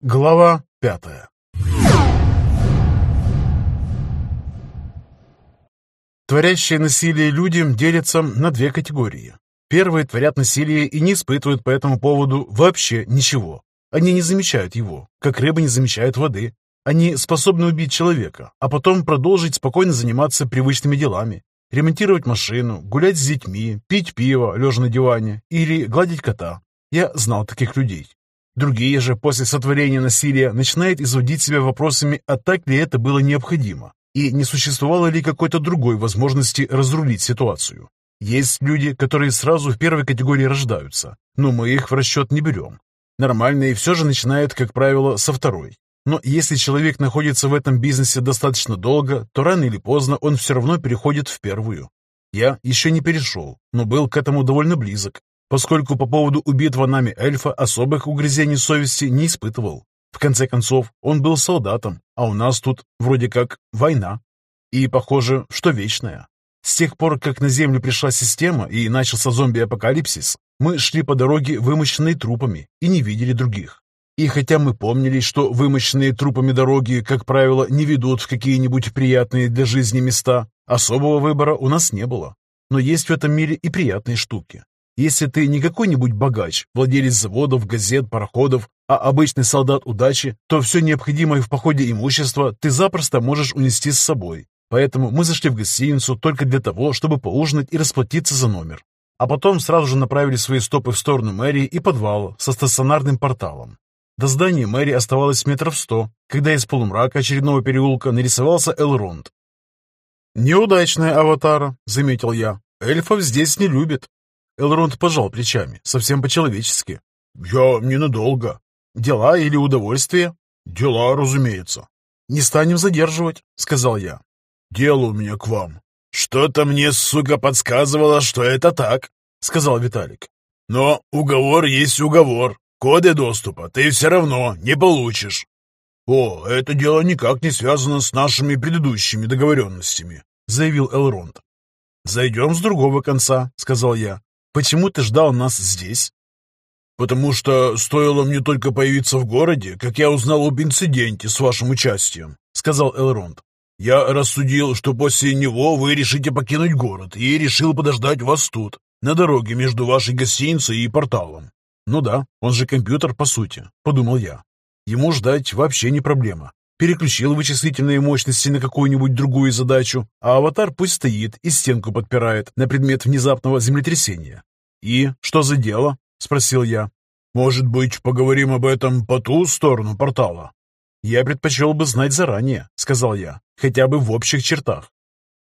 Глава пятая Творящие насилие люди делятся на две категории. Первые творят насилие и не испытывают по этому поводу вообще ничего. Они не замечают его, как рыба не замечает воды. Они способны убить человека, а потом продолжить спокойно заниматься привычными делами. Ремонтировать машину, гулять с детьми, пить пиво, лежа на диване, или гладить кота. Я знал таких людей. Другие же после сотворения насилия начинают изводить себя вопросами, а так ли это было необходимо, и не существовало ли какой-то другой возможности разрулить ситуацию. Есть люди, которые сразу в первой категории рождаются, но мы их в расчет не берем. Нормальные все же начинают, как правило, со второй. Но если человек находится в этом бизнесе достаточно долго, то рано или поздно он все равно переходит в первую. Я еще не перешел, но был к этому довольно близок, поскольку по поводу убитого нами эльфа особых угрызений совести не испытывал. В конце концов, он был солдатом, а у нас тут вроде как война. И похоже, что вечная. С тех пор, как на Землю пришла система и начался зомби-апокалипсис, мы шли по дороге, вымощенной трупами, и не видели других. И хотя мы помнили, что вымощенные трупами дороги, как правило, не ведут в какие-нибудь приятные для жизни места, особого выбора у нас не было. Но есть в этом мире и приятные штуки. Если ты не какой-нибудь богач, владелец заводов, газет, пароходов, а обычный солдат удачи, то все необходимое в походе имущество ты запросто можешь унести с собой. Поэтому мы зашли в гостиницу только для того, чтобы поужинать и расплатиться за номер. А потом сразу же направили свои стопы в сторону мэрии и подвала со стационарным порталом. До здания мэрии оставалось метров сто, когда из полумрака очередного переулка нарисовался Элронд. «Неудачная аватара», — заметил я. «Эльфов здесь не любят». Элронд пожал плечами, совсем по-человечески. «Я ненадолго. Дела или удовольствие?» «Дела, разумеется». «Не станем задерживать», — сказал я. «Дело у меня к вам». «Что-то мне, сука, подсказывало, что это так», — сказал Виталик. «Но уговор есть уговор. Коды доступа ты все равно не получишь». «О, это дело никак не связано с нашими предыдущими договоренностями», — заявил Элронд. «Зайдем с другого конца», — сказал я. Почему ты ждал нас здесь?» «Потому что стоило мне только появиться в городе, как я узнал об инциденте с вашим участием», — сказал Элронд. «Я рассудил, что после него вы решите покинуть город, и решил подождать вас тут, на дороге между вашей гостиницей и порталом». «Ну да, он же компьютер, по сути», — подумал я. «Ему ждать вообще не проблема. Переключил вычислительные мощности на какую-нибудь другую задачу, а аватар пусть стоит и стенку подпирает на предмет внезапного землетрясения. «И что за дело?» — спросил я. «Может быть, поговорим об этом по ту сторону портала?» «Я предпочел бы знать заранее», — сказал я, хотя бы в общих чертах.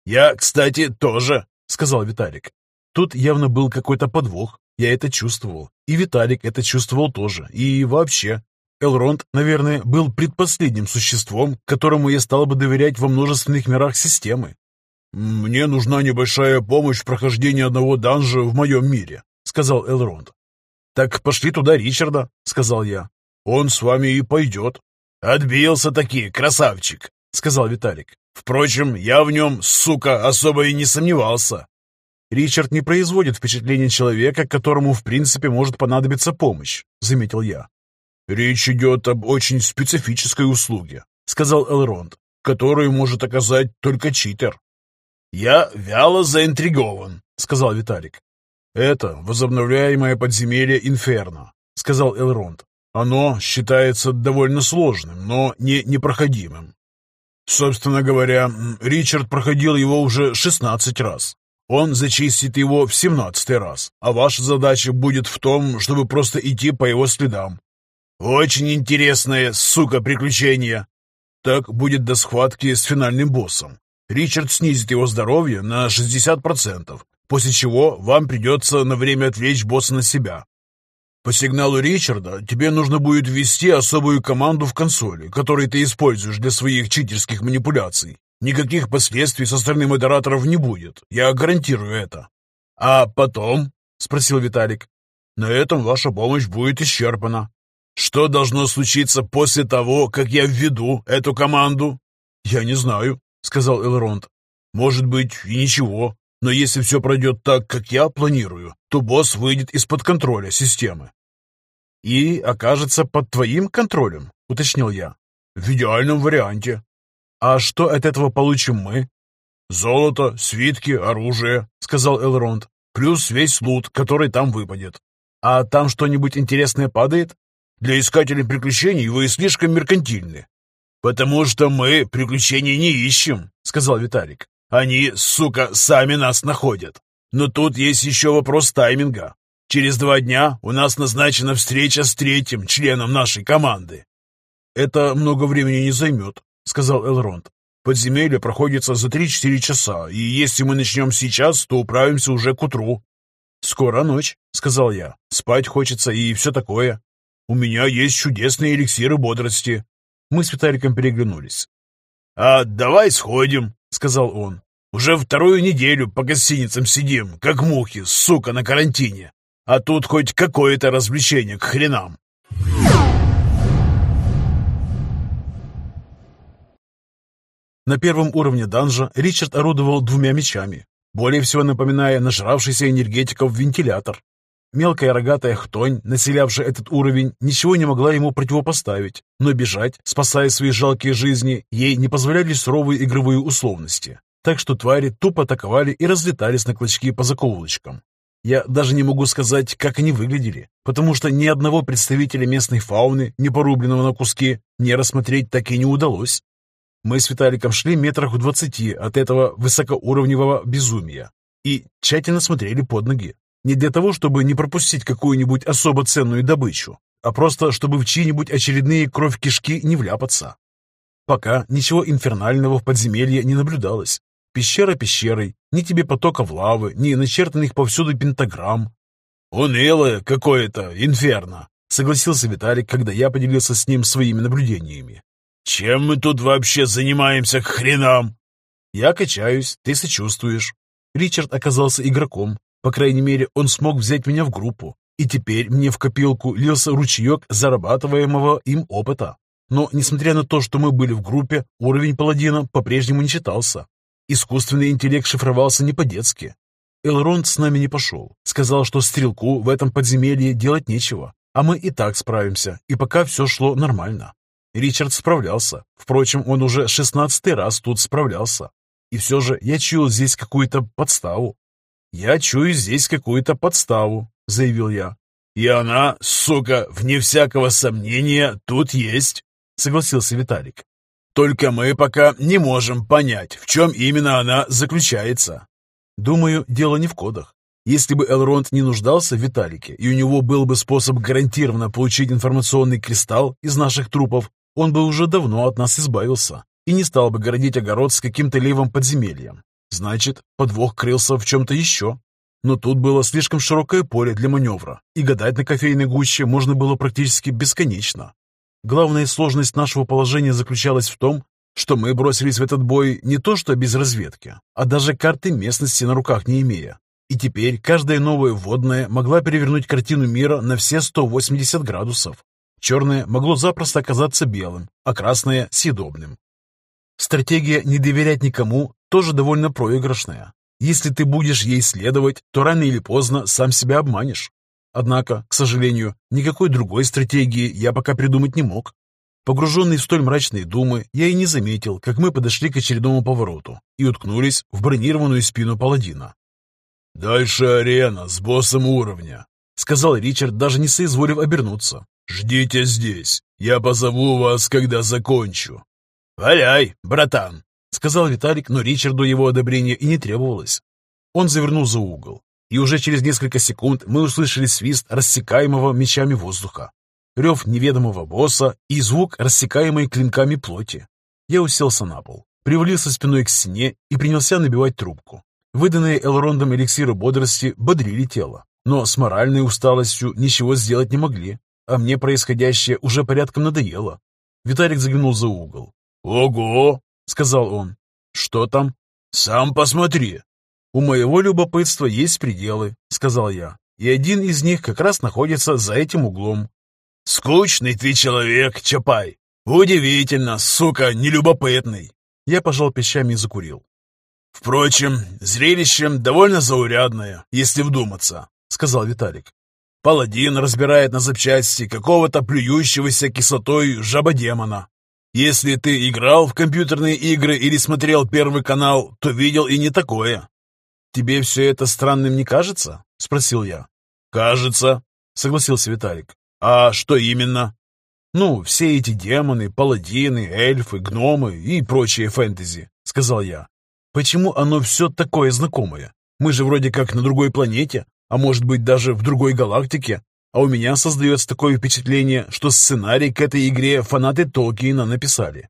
«Я, кстати, тоже», — сказал Виталик. Тут явно был какой-то подвох, я это чувствовал, и Виталик это чувствовал тоже, и вообще, Элронд, наверное, был предпоследним существом, которому я стал бы доверять во множественных мирах системы. «Мне нужна небольшая помощь в прохождении одного данжа в моем мире», — сказал Элронд. «Так пошли туда Ричарда», — сказал я. «Он с вами и пойдет». «Отбился таки, красавчик», — сказал Виталик. «Впрочем, я в нем, сука, особо и не сомневался». «Ричард не производит впечатления человека, которому в принципе может понадобиться помощь», — заметил я. «Речь идет об очень специфической услуге», — сказал Элронд, «которую может оказать только читер». «Я вяло заинтригован», — сказал Виталик. «Это возобновляемое подземелье Инферно», — сказал Элронд. «Оно считается довольно сложным, но не непроходимым. Собственно говоря, Ричард проходил его уже 16 раз. Он зачистит его в семнадцатый раз, а ваша задача будет в том, чтобы просто идти по его следам, очень интересное, сука, приключение. Так будет до схватки с финальным боссом. Ричард снизит его здоровье на 60%, после чего вам придется на время отвлечь босса на себя. По сигналу Ричарда тебе нужно будет ввести особую команду в консоли, которую ты используешь для своих читерских манипуляций. Никаких последствий со стороны модераторов не будет, я гарантирую это. А потом, спросил Виталик, на этом ваша помощь будет исчерпана. Что должно случиться после того, как я введу эту команду? Я не знаю, сказал Элронд. Может быть и ничего, но если все пройдет так, как я планирую, то босс выйдет из-под контроля системы. И окажется под твоим контролем, — уточнил я. «В идеальном варианте». «А что от этого получим мы?» «Золото, свитки, оружие», — сказал Элронд. «Плюс весь лут, который там выпадет». «А там что-нибудь интересное падает?» «Для искателей приключений вы слишком меркантильны». «Потому что мы приключений не ищем», — сказал Виталик. «Они, сука, сами нас находят. Но тут есть еще вопрос тайминга. Через два дня у нас назначена встреча с третьим членом нашей команды». «Это много времени не займет», — сказал Элронд. Подземелье проходится за 3-4 часа, и если мы начнем сейчас, то управимся уже к утру». «Скоро ночь», — сказал я. «Спать хочется и все такое. У меня есть чудесные эликсиры бодрости». Мы с Виталиком переглянулись. «А давай сходим», — сказал он. «Уже вторую неделю по гостиницам сидим, как мухи, сука, на карантине. А тут хоть какое-то развлечение к хренам». На первом уровне данжа Ричард орудовал двумя мечами, более всего напоминая нажравшийся энергетиков вентилятор. Мелкая рогатая хтонь, населявшая этот уровень, ничего не могла ему противопоставить, но бежать, спасая свои жалкие жизни, ей не позволяли суровые игровые условности. Так что твари тупо атаковали и разлетались на клочки по закоулочкам. Я даже не могу сказать, как они выглядели, потому что ни одного представителя местной фауны, не порубленного на куски, не рассмотреть так и не удалось. Мы с Виталиком шли метрах в двадцати от этого высокоуровневого безумия и тщательно смотрели под ноги. Не для того, чтобы не пропустить какую-нибудь особо ценную добычу, а просто чтобы в чьи-нибудь очередные кровь кишки не вляпаться. Пока ничего инфернального в подземелье не наблюдалось. Пещера пещерой, ни тебе потоков лавы, ни начертанных повсюду пентаграмм. «Унылое какое-то инферно», — согласился Виталик, когда я поделился с ним своими наблюдениями. «Чем мы тут вообще занимаемся к хренам?» «Я качаюсь, ты сочувствуешь». Ричард оказался игроком. По крайней мере, он смог взять меня в группу. И теперь мне в копилку лился ручеек зарабатываемого им опыта. Но, несмотря на то, что мы были в группе, уровень паладина по-прежнему не читался. Искусственный интеллект шифровался не по-детски. Элронд с нами не пошел. Сказал, что стрелку в этом подземелье делать нечего, а мы и так справимся, и пока все шло нормально. Ричард справлялся. Впрочем, он уже шестнадцатый раз тут справлялся. И все же я чуял здесь какую-то подставу. «Я чую здесь какую-то подставу», — заявил я. «И она, сука, вне всякого сомнения, тут есть», — согласился Виталик. «Только мы пока не можем понять, в чем именно она заключается». Думаю, дело не в кодах. Если бы Элронд не нуждался в Виталике, и у него был бы способ гарантированно получить информационный кристалл из наших трупов, он бы уже давно от нас избавился и не стал бы городить огород с каким-то левым подземельем. Значит, подвох крылся в чем-то еще. Но тут было слишком широкое поле для маневра, и гадать на кофейной гуще можно было практически бесконечно. Главная сложность нашего положения заключалась в том, что мы бросились в этот бой не то что без разведки, а даже карты местности на руках не имея. И теперь каждая новая водная могла перевернуть картину мира на все 180 градусов. Черное могло запросто оказаться белым, а красное – съедобным. Стратегия «не доверять никому» тоже довольно проигрышная. Если ты будешь ей следовать, то рано или поздно сам себя обманешь. Однако, к сожалению, никакой другой стратегии я пока придумать не мог. Погруженный в столь мрачные думы, я и не заметил, как мы подошли к очередному повороту и уткнулись в бронированную спину паладина. «Дальше арена с боссом уровня», — сказал Ричард, даже не соизволив обернуться. «Ждите здесь. Я позову вас, когда закончу». «Валяй, братан», — сказал Виталик, но Ричарду его одобрения и не требовалось. Он завернул за угол, и уже через несколько секунд мы услышали свист рассекаемого мечами воздуха, рев неведомого босса и звук рассекаемой клинками плоти. Я уселся на пол, привалился спиной к стене и принялся набивать трубку. Выданные Элрондом эликсиры бодрости бодрили тело, но с моральной усталостью ничего сделать не могли. А мне происходящее уже порядком надоело. Виталик заглянул за угол. «Ого!» — сказал он. «Что там?» «Сам посмотри!» «У моего любопытства есть пределы», — сказал я. «И один из них как раз находится за этим углом». «Скучный ты человек, Чапай! Удивительно, сука, нелюбопытный!» Я пожал пищами и закурил. «Впрочем, зрелище довольно заурядное, если вдуматься», — сказал Виталик. паладин разбирает на запчасти какого-то плюющегося кислотой жабодемона. Если ты играл в компьютерные игры или смотрел Первый канал, то видел и не такое. «Тебе все это странным не кажется?» — спросил я. «Кажется», — согласился Виталик. «А что именно?» «Ну, все эти демоны, паладины, эльфы, гномы и прочие фэнтези», — сказал я. «Почему оно все такое знакомое? Мы же вроде как на другой планете, а может быть даже в другой галактике, а у меня создается такое впечатление, что сценарий к этой игре фанаты Толкиена написали».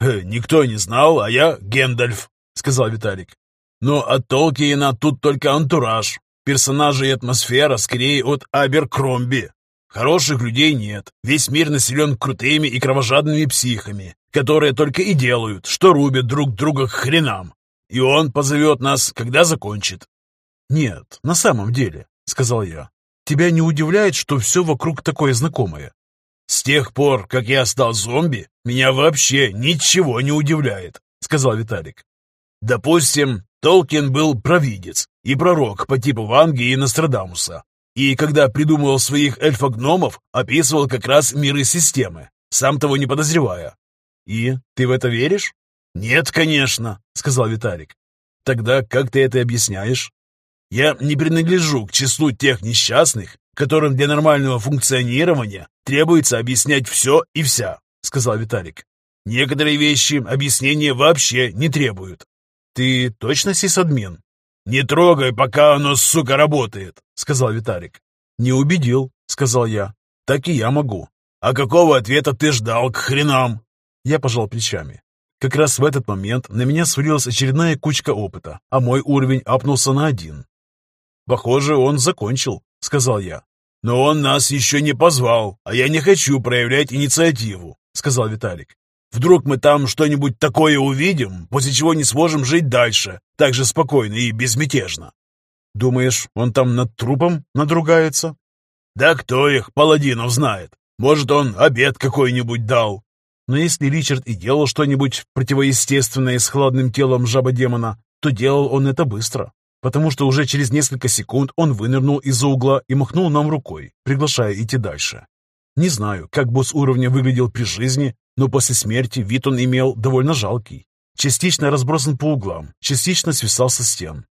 «Э, «Никто не знал, а я Гендальф», — сказал Виталик. «Но от Толкиена тут только антураж. Персонажи и атмосфера скорее от Аберкромби. Хороших людей нет. Весь мир населен крутыми и кровожадными психами, которые только и делают, что рубят друг друга к хренам. И он позовет нас, когда закончит. «Нет, на самом деле», — сказал я, — «тебя не удивляет, что все вокруг такое знакомое?» «С тех пор, как я стал зомби, меня вообще ничего не удивляет», — сказал Виталик. «Допустим, Толкин был провидец и пророк по типу Ванги и Нострадамуса. И когда придумывал своих эльфогномов, описывал как раз миры системы, сам того не подозревая. «И ты в это веришь?» «Нет, конечно», — сказал Виталик. «Тогда как ты это объясняешь?» «Я не принадлежу к числу тех несчастных, которым для нормального функционирования требуется объяснять все и вся», — сказал Виталик. «Некоторые вещи объяснения вообще не требуют». «Ты точно сисадмин?» «Не трогай, пока оно, сука, работает», — сказал Виталик. «Не убедил», — сказал я. «Так и я могу». «А какого ответа ты ждал к хренам?» Я пожал плечами. Как раз в этот момент на меня свалилась очередная кучка опыта, а мой уровень апнулся на один. «Похоже, он закончил», — сказал я. «Но он нас еще не позвал, а я не хочу проявлять инициативу», — сказал Виталик. Вдруг мы там что-нибудь такое увидим, после чего не сможем жить дальше, так же спокойно и безмятежно. Думаешь, он там над трупом надругается? Да кто их, паладинов, знает. Может, он обед какой-нибудь дал. Но если Ричард и делал что-нибудь противоестественное с хладным телом жаба-демона, то делал он это быстро, потому что уже через несколько секунд он вынырнул из-за угла и махнул нам рукой, приглашая идти дальше. Не знаю, как босс уровня выглядел при жизни, но после смерти вид он имел довольно жалкий. Частично разбросан по углам, частично свисал со стен.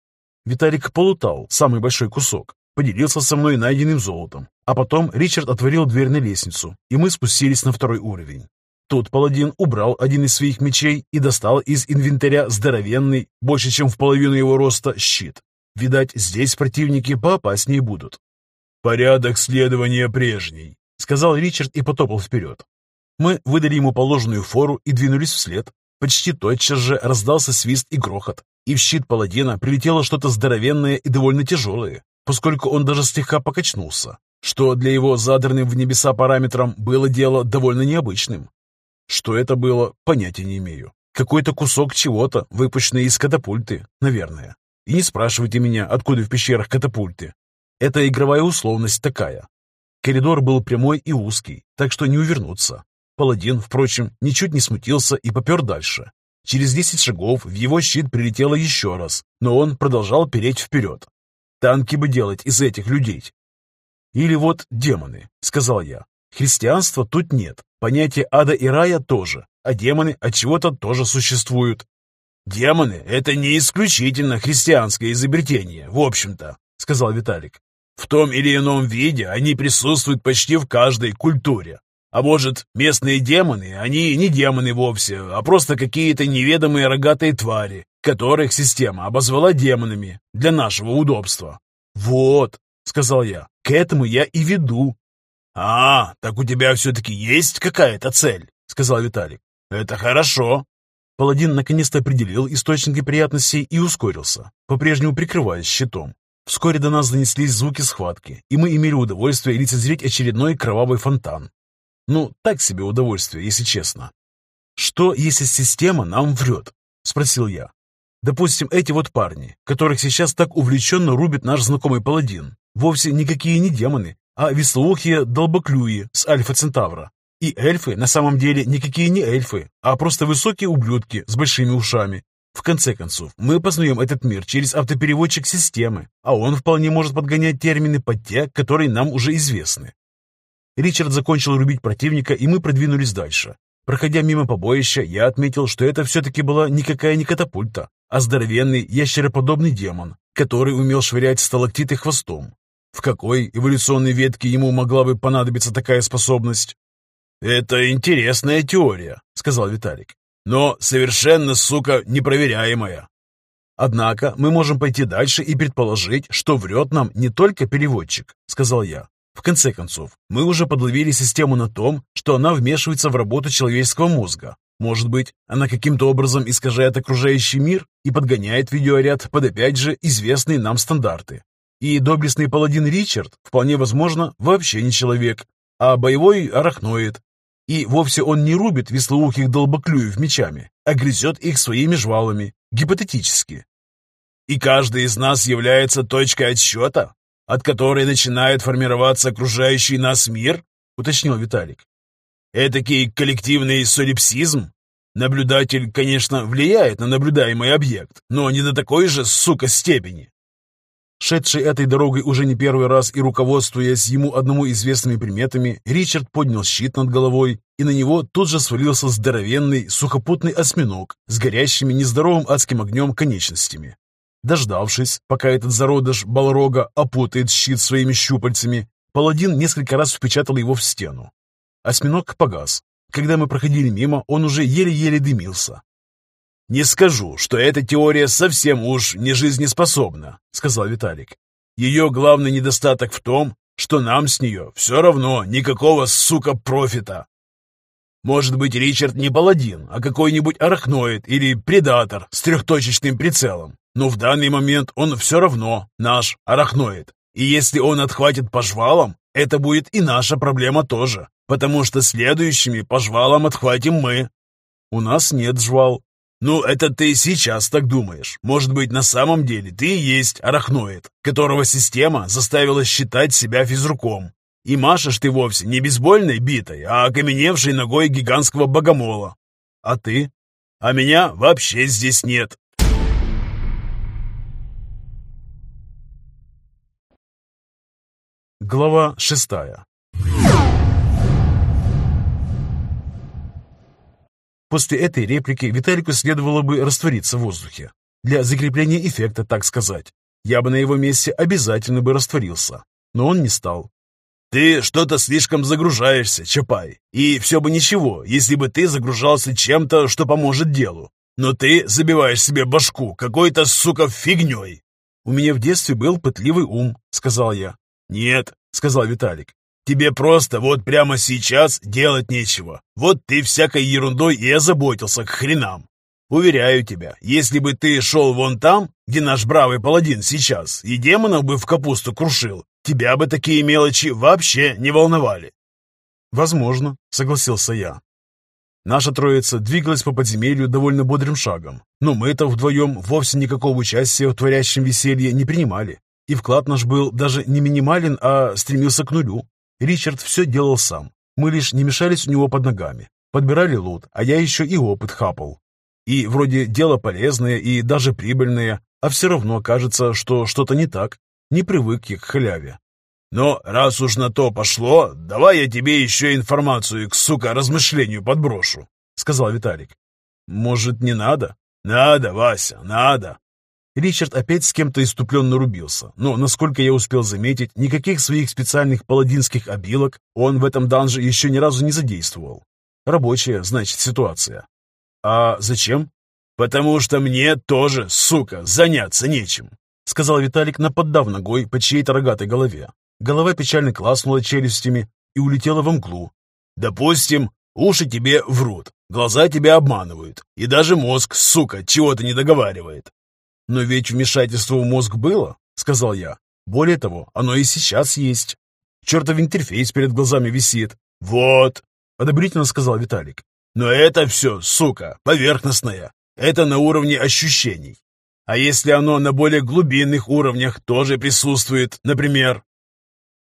Виталик полутал самый большой кусок, поделился со мной найденным золотом, а потом Ричард отворил дверь на лестницу, и мы спустились на второй уровень. Тут паладин убрал один из своих мечей и достал из инвентаря здоровенный, больше чем в половину его роста, щит. Видать, здесь противники поопаснее будут. «Порядок следования прежний», — сказал Ричард и потопал вперед. Мы выдали ему положенную фору и двинулись вслед. Почти тотчас же раздался свист и грохот, и в щит паладина прилетело что-то здоровенное и довольно тяжелое, поскольку он даже слегка покачнулся, что для его задранным в небеса параметрам было дело довольно необычным. Что это было, понятия не имею. Какой-то кусок чего-то, выпущенный из катапульты, наверное. И не спрашивайте меня, откуда в пещерах катапульты. Это игровая условность такая. Коридор был прямой и узкий, так что не увернуться. Паладин, впрочем, ничуть не смутился и попер дальше. Через десять шагов в его щит прилетело еще раз, но он продолжал переть вперед. Танки бы делать из этих людей. Или вот демоны, сказал я. Христианства тут нет, понятие ада и рая тоже, а демоны от чего-то тоже существуют. Демоны — это не исключительно христианское изобретение, в общем-то, сказал Виталик. В том или ином виде они присутствуют почти в каждой культуре. А может, местные демоны, они не демоны вовсе, а просто какие-то неведомые рогатые твари, которых система обозвала демонами для нашего удобства. «Вот», — сказал я, — «к этому я и веду». «А, так у тебя все-таки есть какая-то цель», — сказал Виталик. «Это хорошо». Паладин наконец-то определил источники приятностей и ускорился, по-прежнему прикрываясь щитом. Вскоре до нас донеслись звуки схватки, и мы имели удовольствие лицезреть очередной кровавый фонтан. Ну, так себе удовольствие, если честно. «Что, если система нам врет?» — спросил я. «Допустим, эти вот парни, которых сейчас так увлеченно рубит наш знакомый паладин, вовсе никакие не демоны, а веслоухие долбоклюи с Альфа-Центавра. И эльфы на самом деле никакие не эльфы, а просто высокие ублюдки с большими ушами. В конце концов, мы познаем этот мир через автопереводчик системы, а он вполне может подгонять термины под те, которые нам уже известны. Ричард закончил рубить противника, и мы продвинулись дальше. Проходя мимо побоища, я отметил, что это все-таки была никакая не катапульта, а здоровенный ящероподобный демон, который умел швырять сталактиты хвостом. В какой эволюционной ветке ему могла бы понадобиться такая способность? «Это интересная теория», — сказал Виталик, «но совершенно, сука, непроверяемая». «Однако мы можем пойти дальше и предположить, что врет нам не только переводчик», — сказал я. В конце концов, мы уже подловили систему на том, что она вмешивается в работу человеческого мозга. Может быть, она каким-то образом искажает окружающий мир и подгоняет видеоряд под опять же известные нам стандарты. И доблестный паладин Ричард, вполне возможно, вообще не человек, а боевой арахноид. И вовсе он не рубит веслоухих долбоклюев мечами, а грызет их своими жвалами, гипотетически. И каждый из нас является точкой отсчета, от которой начинает формироваться окружающий нас мир?» — уточнил Виталик. «Этакий коллективный солипсизм? Наблюдатель, конечно, влияет на наблюдаемый объект, но не до такой же, сука, степени». Шедший этой дорогой уже не первый раз и руководствуясь ему одному известными приметами, Ричард поднял щит над головой, и на него тут же свалился здоровенный сухопутный осьминог с горящими нездоровым адским огнем конечностями. Дождавшись, пока этот зародыш Балрога опутает щит своими щупальцами, паладин несколько раз впечатал его в стену. Осьминог погас. Когда мы проходили мимо, он уже еле-еле дымился. «Не скажу, что эта теория совсем уж не жизнеспособна», — сказал Виталик. «Ее главный недостаток в том, что нам с нее все равно никакого, сука, профита. Может быть, Ричард не паладин, а какой-нибудь арахноид или предатор с трехточечным прицелом. Но в данный момент он все равно наш арахноид. И если он отхватит по жвалам, это будет и наша проблема тоже, потому что следующими по жвалам отхватим мы. У нас нет жвал. Ну, это ты сейчас так думаешь. Может быть, на самом деле ты и есть арахноид, которого система заставила считать себя физруком. И машешь ты вовсе не бейсбольной битой, а окаменевшей ногой гигантского богомола. А ты? А меня вообще здесь нет. Глава шестая После этой реплики Виталику следовало бы раствориться в воздухе. Для закрепления эффекта, так сказать. Я бы на его месте обязательно бы растворился. Но он не стал. «Ты что-то слишком загружаешься, Чапай. И все бы ничего, если бы ты загружался чем-то, что поможет делу. Но ты забиваешь себе башку какой-то, сука, фигней». «У меня в детстве был пытливый ум», — сказал я. «Нет», — сказал Виталик, — «тебе просто вот прямо сейчас делать нечего. Вот ты всякой ерундой и озаботился к хренам. Уверяю тебя, если бы ты шел вон там, где наш бравый паладин сейчас, и демонов бы в капусту крушил, тебя бы такие мелочи вообще не волновали». «Возможно», — согласился я. Наша троица двигалась по подземелью довольно бодрым шагом, но мы-то вдвоем вовсе никакого участия в творящем веселье не принимали. И вклад наш был даже не минимален, а стремился к нулю. Ричард все делал сам. Мы лишь не мешались у него под ногами. Подбирали лут, а я еще и опыт хапал. И вроде дело полезное и даже прибыльное, а все равно кажется, что что-то не так. Не привык я к халяве. Но раз уж на то пошло, давай я тебе еще информацию к, сука, размышлению подброшу, сказал Виталик. Может, не надо? Надо, Вася, надо. Ричард опять с кем-то иступленно рубился, но, насколько я успел заметить, никаких своих специальных паладинских обилок он в этом данже еще ни разу не задействовал. Рабочая, значит, ситуация. А зачем? «Потому что мне тоже, сука, заняться нечем», сказал Виталик, наподдав ногой по чьей-то рогатой голове. Голова печально класнула челюстями и улетела в мглу. «Допустим, уши тебе врут, глаза тебя обманывают, и даже мозг, сука, чего-то не договаривает. «Но ведь вмешательство в мозг было», — сказал я. «Более того, оно и сейчас есть. Чертов интерфейс перед глазами висит». «Вот», — одобрительно сказал Виталик. «Но это все, сука, поверхностное. Это на уровне ощущений. А если оно на более глубинных уровнях тоже присутствует, например?»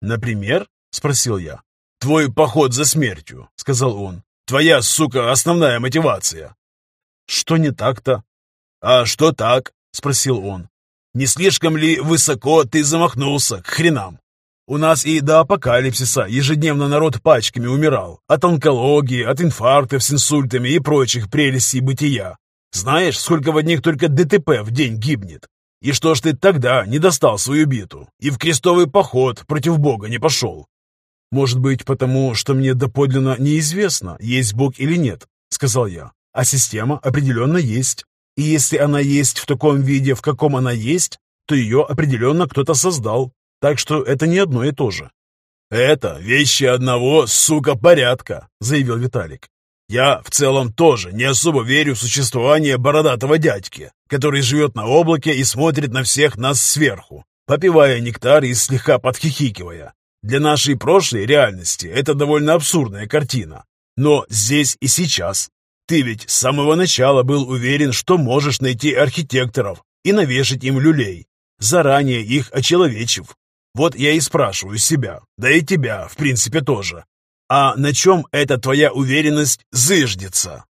«Например?» — спросил я. «Твой поход за смертью», — сказал он. «Твоя, сука, основная мотивация». «Что не так-то?» «А что так?» — спросил он. «Не слишком ли высоко ты замахнулся к хренам? У нас и до апокалипсиса ежедневно народ пачками умирал. От онкологии, от инфарктов с инсультами и прочих прелестей бытия. Знаешь, сколько в одних только ДТП в день гибнет? И что ж ты тогда не достал свою биту и в крестовый поход против Бога не пошел? Может быть, потому что мне доподлинно неизвестно, есть Бог или нет, сказал я. А система определенно есть. И если она есть в таком виде, в каком она есть, то ее определенно кто-то создал. Так что это не одно и то же. «Это вещи одного, сука, порядка», — заявил Виталик. «Я в целом тоже не особо верю в существование бородатого дядьки, который живет на облаке и смотрит на всех нас сверху, попивая нектар и слегка подхихикивая. Для нашей прошлой реальности это довольно абсурдная картина. Но здесь и сейчас. Ты ведь с самого начала был уверен, что можешь найти архитекторов и навешать им люлей, заранее их очеловечив. Вот я и спрашиваю себя, да и тебя, в принципе, тоже. А на чем эта твоя уверенность зыждется?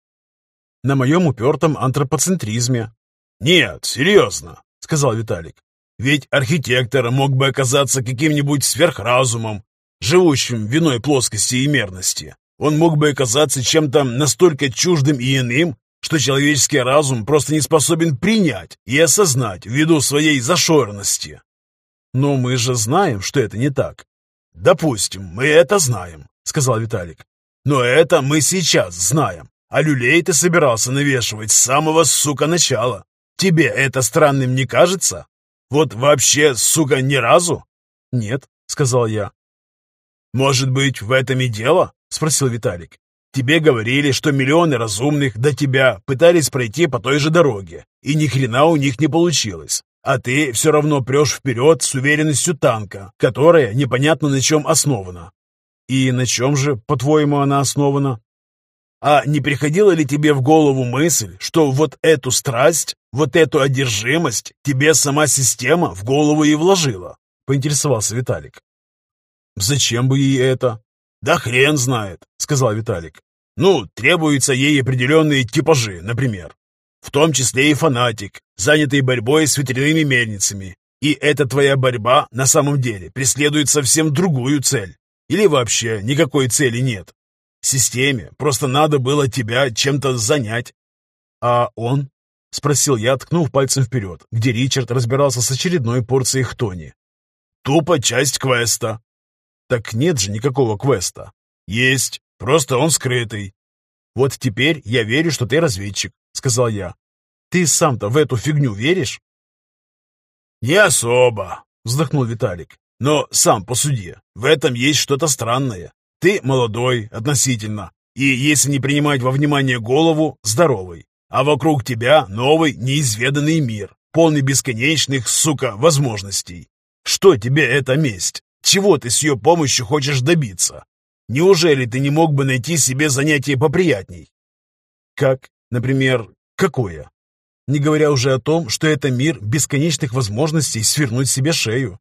На моем упертом антропоцентризме. Нет, серьезно, сказал Виталик. Ведь архитектор мог бы оказаться каким-нибудь сверхразумом, живущим в иной плоскости и мерности. Он мог бы оказаться чем-то настолько чуждым и иным, что человеческий разум просто не способен принять и осознать ввиду своей зашоренности. Но мы же знаем, что это не так. Допустим, мы это знаем, сказал Виталик. Но это мы сейчас знаем. А люлей ты собирался навешивать с самого, сука, начала. Тебе это странным не кажется? Вот вообще, сука, ни разу? Нет, сказал я. Может быть, в этом и дело? Спросил Виталик. Тебе говорили, что миллионы разумных до тебя пытались пройти по той же дороге, и ни хрена у них не получилось. А ты все равно прешь вперед с уверенностью танка, которая непонятно на чем основана. И на чем же, по-твоему, она основана? А не приходила ли тебе в голову мысль, что вот эту страсть, вот эту одержимость тебе сама система в голову и вложила? Поинтересовался Виталик. Зачем бы ей это? Да хрен знает, сказал Виталик. Ну, требуются ей определенные типажи, например в том числе и фанатик, занятый борьбой с ветряными мельницами. И эта твоя борьба на самом деле преследует совсем другую цель. Или вообще никакой цели нет. Системе просто надо было тебя чем-то занять. А он? Спросил я, ткнув пальцем вперед, где Ричард разбирался с очередной порцией хтони. Тупо часть квеста. Так нет же никакого квеста. Есть, просто он скрытый. Вот теперь я верю, что ты разведчик. — сказал я. «Ты сам-то в эту фигню веришь?» «Не особо», — вздохнул Виталик. «Но сам посуди, в этом есть что-то странное. Ты молодой, относительно, и, если не принимать во внимание голову, здоровый. А вокруг тебя новый, неизведанный мир, полный бесконечных, сука, возможностей. Что тебе эта месть? Чего ты с ее помощью хочешь добиться? Неужели ты не мог бы найти себе занятие поприятней?» «Как? Например, какое? Не говоря уже о том, что это мир бесконечных возможностей свернуть себе шею.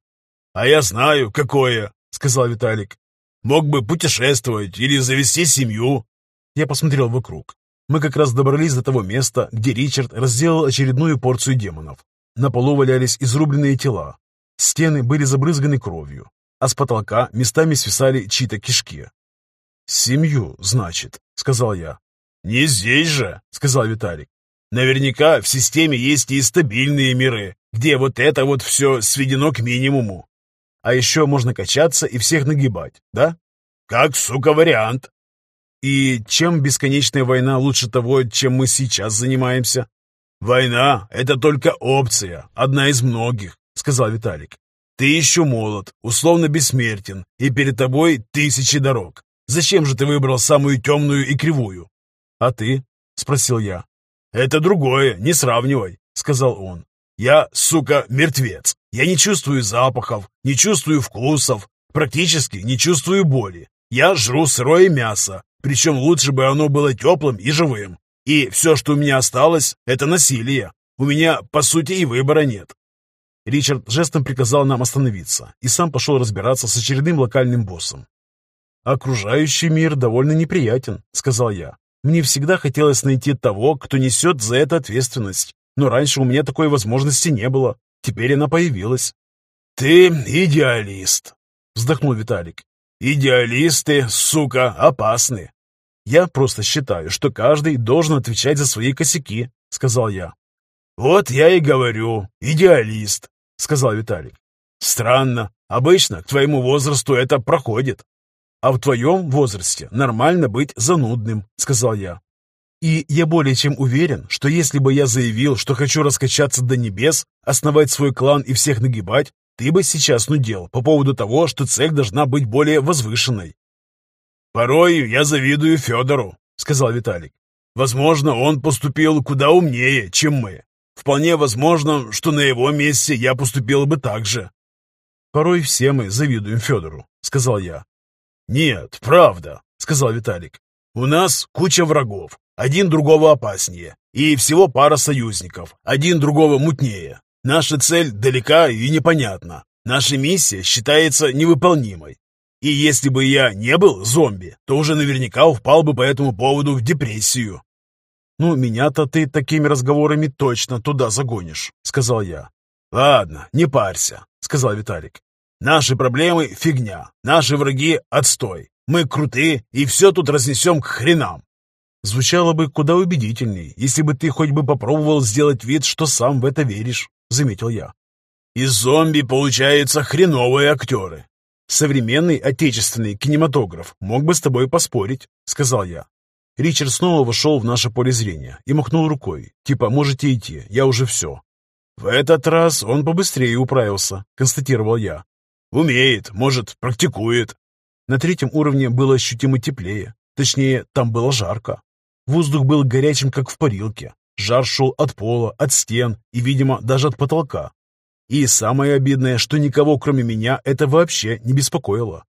«А я знаю, какое», — сказал Виталик. «Мог бы путешествовать или завести семью». Я посмотрел вокруг. Мы как раз добрались до того места, где Ричард разделал очередную порцию демонов. На полу валялись изрубленные тела. Стены были забрызганы кровью, а с потолка местами свисали чьи-то кишки. «Семью, значит», — сказал я. «Не здесь же», — сказал Виталик. «Наверняка в системе есть и стабильные миры, где вот это вот все сведено к минимуму. А еще можно качаться и всех нагибать, да? Как, сука, вариант. И чем бесконечная война лучше того, чем мы сейчас занимаемся? Война — это только опция, одна из многих, сказал Виталик. Ты еще молод, условно бессмертен, и перед тобой тысячи дорог. Зачем же ты выбрал самую темную и кривую? «А ты?» — спросил я. «Это другое, не сравнивай», — сказал он. «Я, сука, мертвец. Я не чувствую запахов, не чувствую вкусов, практически не чувствую боли. Я жру сырое мясо, причем лучше бы оно было теплым и живым. И все, что у меня осталось, это насилие. У меня, по сути, и выбора нет». Ричард жестом приказал нам остановиться и сам пошел разбираться с очередным локальным боссом. «Окружающий мир довольно неприятен», — сказал я. Мне всегда хотелось найти того, кто несет за это ответственность. Но раньше у меня такой возможности не было. Теперь она появилась. «Ты идеалист», — вздохнул Виталик. «Идеалисты, сука, опасны». «Я просто считаю, что каждый должен отвечать за свои косяки», — сказал я. «Вот я и говорю, идеалист», — сказал Виталик. «Странно. Обычно к твоему возрасту это проходит». «А в твоем возрасте нормально быть занудным», — сказал я. И я более чем уверен, что если бы я заявил, что хочу раскачаться до небес, основать свой клан и всех нагибать, ты бы сейчас нудел по поводу того, что цель должна быть более возвышенной. «Порою я завидую Федору», — сказал Виталик. «Возможно, он поступил куда умнее, чем мы. Вполне возможно, что на его месте я поступил бы так же». «Порой все мы завидуем Федору», — сказал я. «Нет, правда», — сказал Виталик. «У нас куча врагов, один другого опаснее, и всего пара союзников, один другого мутнее. Наша цель далека и непонятна. Наша миссия считается невыполнимой. И если бы я не был зомби, то уже наверняка упал бы по этому поводу в депрессию. «Ну, меня-то ты такими разговорами точно туда загонишь», — сказал я. «Ладно, не парься», — сказал Виталик. «Наши проблемы — фигня, наши враги — отстой. Мы крутые и все тут разнесем к хренам. Звучало бы куда убедительней, если бы ты хоть бы попробовал сделать вид, что сам в это веришь, заметил я. Из зомби получаются хреновые актеры. Современный отечественный кинематограф мог бы с тобой поспорить, сказал я. Ричард снова вошел в наше поле зрения и махнул рукой, типа «можете идти, я уже все». В этот раз он побыстрее управился, констатировал я. Умеет, может, практикует. На третьем уровне было ощутимо теплее, точнее, там было жарко. Воздух был горячим, как в парилке. Жар шел от пола, от стен и, видимо, даже от потолка. И самое обидное, что никого, кроме меня, это вообще не беспокоило.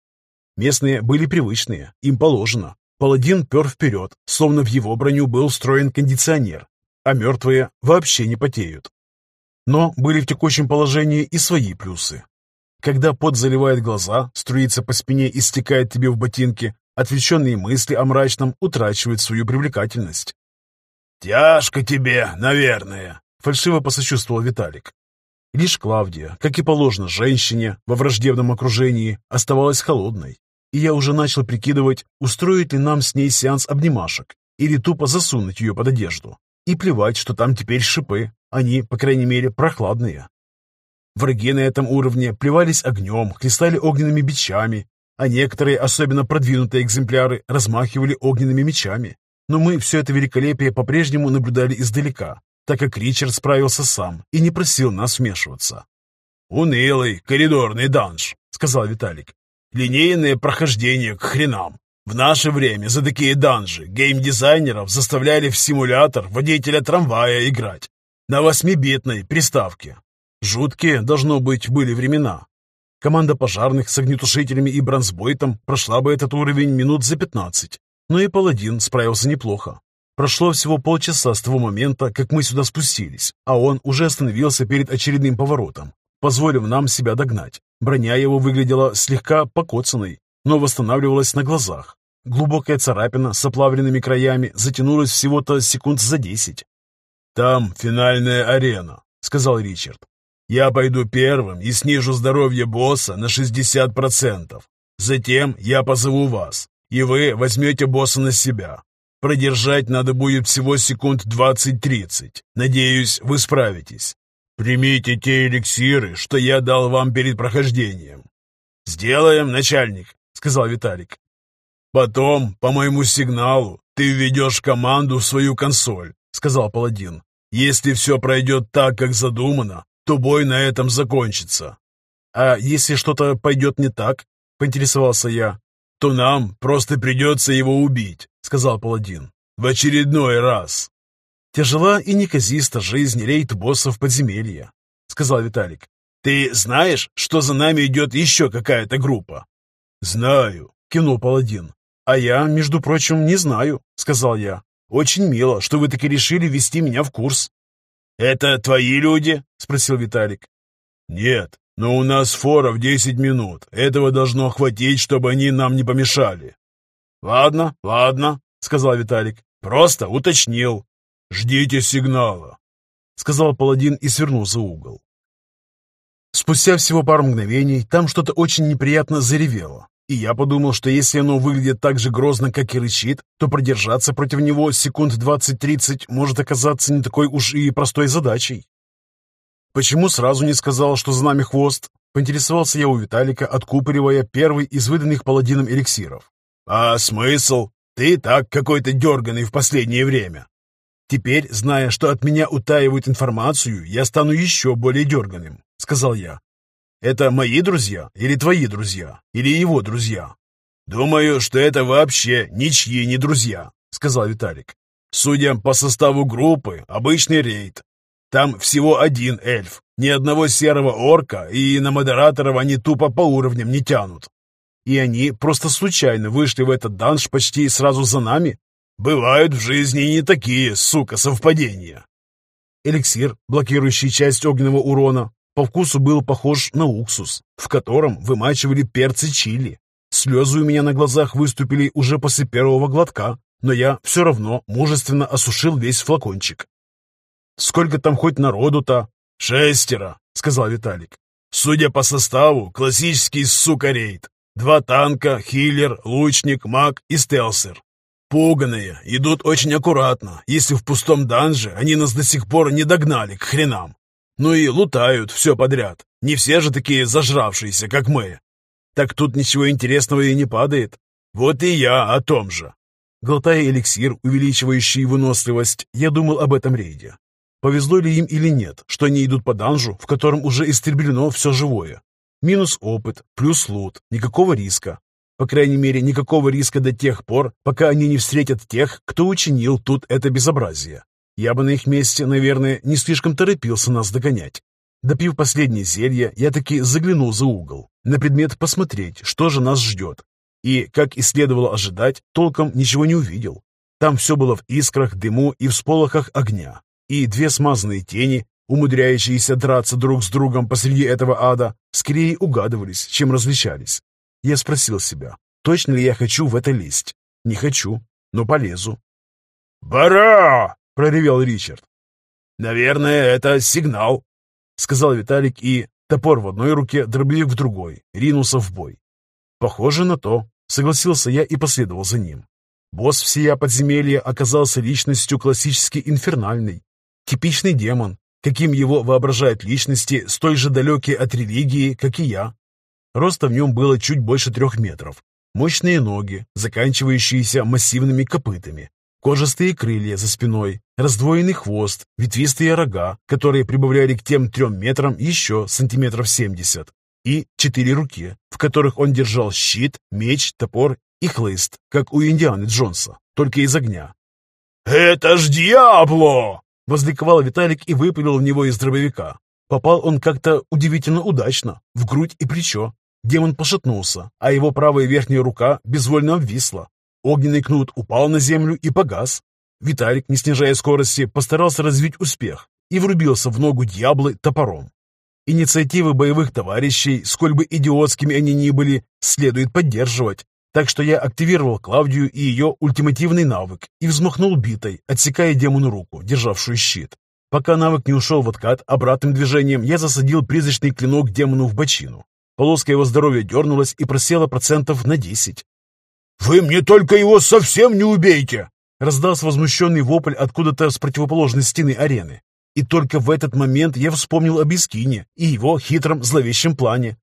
Местные были привычные, им положено. Паладин пер вперед, словно в его броню был встроен кондиционер, а мертвые вообще не потеют. Но были в текущем положении и свои плюсы. Когда пот заливает глаза, струится по спине и стекает тебе в ботинки, Отвлеченные мысли о мрачном утрачивают свою привлекательность. «Тяжко тебе, наверное», — фальшиво посочувствовал Виталик. Лишь Клавдия, как и положено женщине во враждебном окружении, оставалась холодной, и я уже начал прикидывать, устроить ли нам с ней сеанс обнимашек или тупо засунуть ее под одежду. И плевать, что там теперь шипы, они, по крайней мере, прохладные. Враги на этом уровне плевались огнем, хлестали огненными бичами а некоторые, особенно продвинутые экземпляры, размахивали огненными мечами. Но мы все это великолепие по-прежнему наблюдали издалека, так как Ричард справился сам и не просил нас вмешиваться. «Унылый коридорный данж», — сказал Виталик. «Линейное прохождение к хренам. В наше время за такие данжи геймдизайнеров заставляли в симулятор водителя трамвая играть на восьмибитной приставке. Жуткие, должно быть, были времена, Команда пожарных с огнетушителями и бронзбойтом прошла бы этот уровень минут за 15. Но и паладин справился неплохо. Прошло всего полчаса с того момента, как мы сюда спустились, а он уже остановился перед очередным поворотом, позволив нам себя догнать. Броня его выглядела слегка покоцанной, но восстанавливалась на глазах. Глубокая царапина с оплавленными краями затянулась всего-то секунд за десять. «Там финальная арена», — сказал Ричард. Я пойду первым и снижу здоровье босса на 60%. Затем я позову вас, и вы возьмете босса на себя. Продержать надо будет всего секунд 20-30. Надеюсь, вы справитесь. Примите те эликсиры, что я дал вам перед прохождением. «Сделаем, начальник», — сказал Виталик. «Потом, по моему сигналу, ты введешь команду в свою консоль», — сказал паладин. «Если все пройдет так, как задумано, то бой на этом закончится. А если что-то пойдет не так, поинтересовался я, то нам просто придется его убить, сказал паладин. В очередной раз. Тяжела и неказиста жизнь рейд-боссов подземелья, сказал Виталик. Ты знаешь, что за нами идет еще какая-то группа? Знаю, кивнул паладин. А я, между прочим, не знаю, сказал я. Очень мило, что вы таки решили ввести меня в курс. «Это твои люди?» — спросил Виталик. «Нет, но у нас фора в десять минут. Этого должно хватить, чтобы они нам не помешали». «Ладно, ладно», — сказал Виталик. «Просто уточнил. Ждите сигнала». сказал паладин и свернул за угол. Спустя всего пару мгновений там что-то очень неприятно заревело, и я подумал, что если оно выглядит так же грозно, как и рычит, то продержаться против него секунд 20-30 может оказаться не такой уж и простой задачей. «Почему сразу не сказал, что за нами хвост?» — поинтересовался я у Виталика, откупоривая первый из выданных паладином эликсиров. «А смысл? Ты так какой-то дерганый в последнее время». «Теперь, зная, что от меня утаивают информацию, я стану еще более дерганым», — сказал я. «Это мои друзья или твои друзья? Или его друзья?» «Думаю, что это вообще ничьи не друзья», — сказал Виталик. «Судя по составу группы, обычный рейд. Там всего один эльф, ни одного серого орка, и на модераторов они тупо по уровням не тянут. И они просто случайно вышли в этот данж почти сразу за нами? Бывают в жизни не такие, сука, совпадения. Эликсир, блокирующий часть огненного урона, по вкусу был похож на уксус, в котором вымачивали перцы чили. Слезы у меня на глазах выступили уже после первого глотка, но я все равно мужественно осушил весь флакончик. «Сколько там хоть народу-то?» «Шестеро», — сказал Виталик. «Судя по составу, классический сука рейд. Два танка, хиллер, лучник, маг и стелсер. Пуганые, идут очень аккуратно, если в пустом данже они нас до сих пор не догнали к хренам. Ну и лутают все подряд. Не все же такие зажравшиеся, как мы. Так тут ничего интересного и не падает. Вот и я о том же. Глотая эликсир, увеличивающий выносливость, я думал об этом рейде. Повезло ли им или нет, что они идут по данжу, в котором уже истреблено все живое. Минус опыт, плюс лут, никакого риска. По крайней мере, никакого риска до тех пор, пока они не встретят тех, кто учинил тут это безобразие. Я бы на их месте, наверное, не слишком торопился нас догонять. Допив последнее зелье, я таки заглянул за угол, на предмет посмотреть, что же нас ждет. И, как и следовало ожидать, толком ничего не увидел. Там все было в искрах, дыму и всполохах огня и две смазанные тени, умудряющиеся драться друг с другом посреди этого ада, скорее угадывались, чем различались. Я спросил себя, точно ли я хочу в это лезть. Не хочу, но полезу. «Бара!» — проревел Ричард. «Наверное, это сигнал», — сказал Виталик и, топор в одной руке, дробовик в другой, ринулся в бой. «Похоже на то», — согласился я и последовал за ним. Босс всея подземелья оказался личностью классически инфернальной, Типичный демон, каким его воображают личности, столь же далекие от религии, как и я. Роста в нем было чуть больше трех метров. Мощные ноги, заканчивающиеся массивными копытами, кожистые крылья за спиной, раздвоенный хвост, ветвистые рога, которые прибавляли к тем трем метрам еще сантиметров семьдесят, и четыре руки, в которых он держал щит, меч, топор и хлыст, как у Индианы Джонса, только из огня. «Это ж Диабло!» Возликовал Виталик и выпалил в него из дробовика. Попал он как-то удивительно удачно, в грудь и плечо. Демон пошатнулся, а его правая верхняя рука безвольно обвисла. Огненный кнут упал на землю и погас. Виталик, не снижая скорости, постарался развить успех и врубился в ногу дьяблы топором. Инициативы боевых товарищей, сколь бы идиотскими они ни были, следует поддерживать, так что я активировал Клавдию и ее ультимативный навык и взмахнул битой, отсекая демону руку, державшую щит. Пока навык не ушел в откат, обратным движением я засадил призрачный клинок демону в бочину. Полоска его здоровья дернулась и просела процентов на десять. «Вы мне только его совсем не убейте!» Раздался возмущенный вопль откуда-то с противоположной стены арены. И только в этот момент я вспомнил об Искине и его хитром зловещем плане.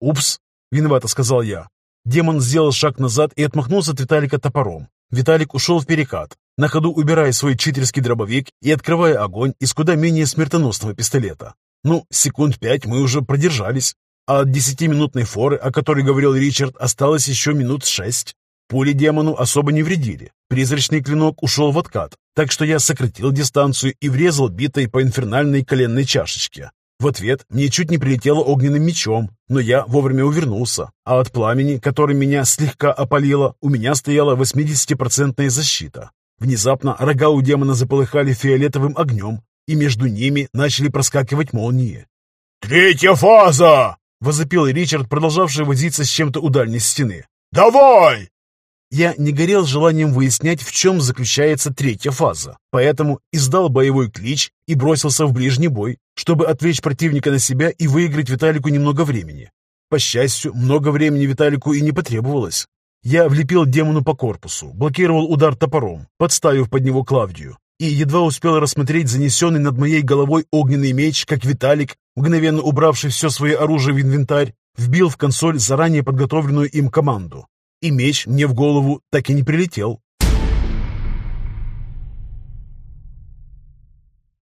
«Упс!» — виновато сказал я. Демон сделал шаг назад и отмахнулся от Виталика топором. Виталик ушел в перекат, на ходу убирая свой читерский дробовик и открывая огонь из куда менее смертоносного пистолета. Ну, секунд пять мы уже продержались, а от десятиминутной форы, о которой говорил Ричард, осталось еще минут шесть. Пули демону особо не вредили. Призрачный клинок ушел в откат, так что я сократил дистанцию и врезал битой по инфернальной коленной чашечке. В ответ мне чуть не прилетело огненным мечом, но я вовремя увернулся, а от пламени, которым меня слегка опалило, у меня стояла 80% защита. Внезапно рога у демона заполыхали фиолетовым огнем, и между ними начали проскакивать молнии. «Третья фаза!» — возопил Ричард, продолжавший возиться с чем-то у дальней стены. «Давай!» я не горел желанием выяснять, в чем заключается третья фаза, поэтому издал боевой клич и бросился в ближний бой, чтобы отвлечь противника на себя и выиграть Виталику немного времени. По счастью, много времени Виталику и не потребовалось. Я влепил демону по корпусу, блокировал удар топором, подставив под него Клавдию, и едва успел рассмотреть занесенный над моей головой огненный меч, как Виталик, мгновенно убравший все свое оружие в инвентарь, вбил в консоль заранее подготовленную им команду. И меч мне в голову так и не прилетел.